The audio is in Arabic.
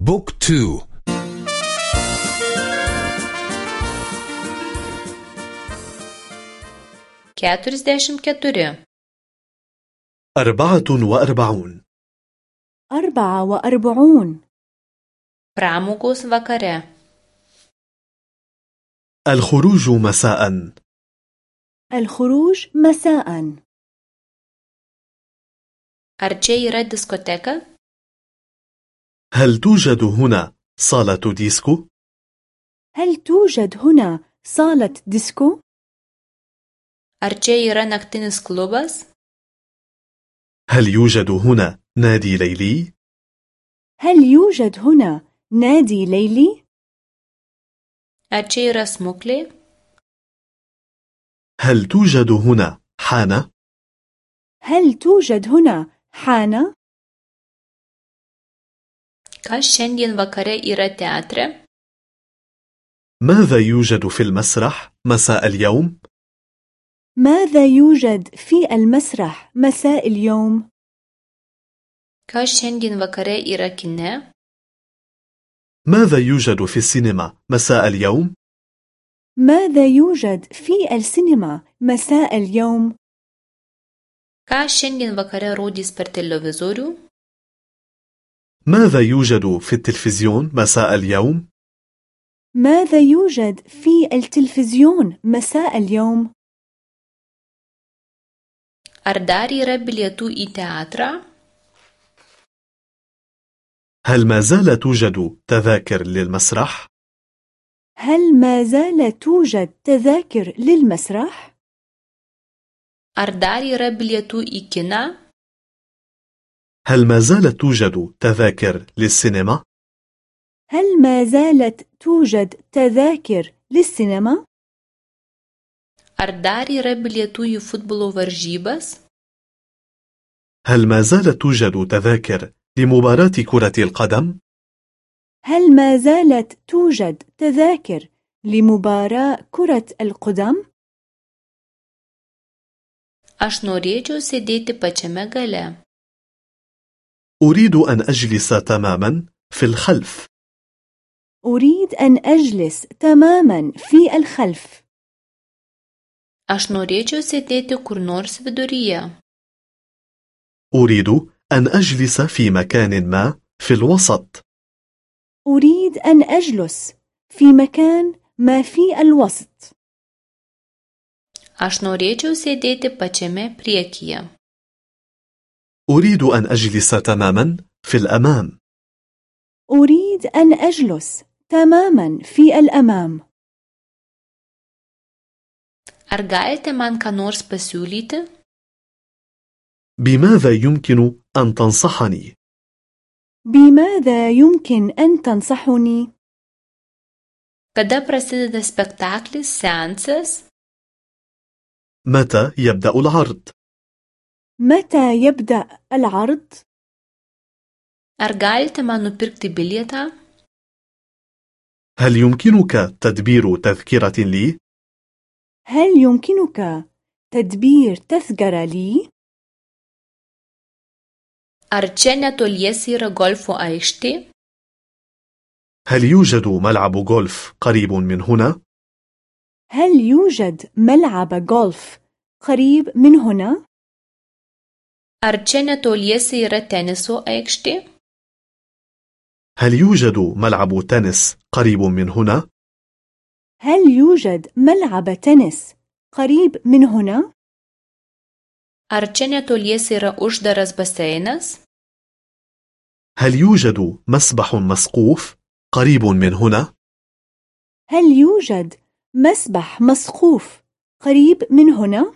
book two. keturiasdešimt keturi. أربعة وأربعون. أربعة وأربعون. pramogos vakare الخروج مساء. الخروج مساء. ar čia yra diskoteka? هل توجد هنا صالة ديسكو؟ هل توجد هنا صالة ديسكو؟ ar čia yra naktinis klubas هل يوجد هنا نادي ليلي؟ هل يوجد هنا نادي ليلي؟ ar čia yra smuklė هل توجد هنا حانة؟ هل توجد هنا حانة؟ Kas šiandien vakare yra teatre ماذا يوجد في المسرح مساء اليوم؟ ماذا يوجد في المسرح مساء اليوم؟ kas šiandien vakare yra kine ماذا يوجد في السينما مساء اليوم؟ ماذا يوجد في السينما مساء اليوم؟ ką šiandien vakare rodys per televizorių ماذا يوجد في التلفزيون مساء اليوم؟ ماذا يوجد في التلفزيون مساء اليوم؟ ar dar yra bilietų į teatrą هل ما زال توجد تذاكر للمسرح؟ هل ما زال توجد تذاكر للمسرح؟ ar dar yra bilietų į kiną هل ما زالت توجد تذاكر للسينما؟ هل ما زالت توجد تذاكر للسينما؟ ar dar yra bilietų į futbolo varžybas هل ما زالت توجد تذاكر لمباراة كرة القدم؟ هل ما زالت توجد تذاكر لمباراة كرة القدم؟ aš norėčiau sėdėti pačiame gale أريد أن أجلس تماما في الخلف. أريد أن أجلس تماما في الخلف. Aš norėčiau sėdėti kur nors viduryje أريد أن أجلس في مكان ما في الوسط. أريد أن أجلس في مكان ما في الوسط. Aš norėčiau sėdėti pačiame priekyje أريد أن أجلس تماما في الأمام أريد أن أجلس تماما في الأمام ar galite man ką nors pasiūlyti بماذا يمكن أن تنصحني؟ بماذا يمكن أن تنصحني؟ kada prasideda spektaklis seansas متى يبدأ العرض؟ متى يبدأ العرض؟ ar galite man nupirkti bilietą هل يمكنك تدبير تذكرة لي؟ هل يمكنك تدبير تذكرة لي؟ ar čia netoliese yra golfo aikštė هل يوجد ملعب غولف قريب من هنا؟ هل يوجد ملعب غولف قريب من هنا؟ Ar čia netoliese yra teniso aikštė هل يوجد ملعب تنس قريب من هنا؟ هل يوجد ملعب تنس قريب من هنا؟ ar čia netoliese yra uždaras baseinas هل يوجد مسبح مسقوف قريب من هنا؟ هل يوجد مسبح مسقوف قريب من هنا؟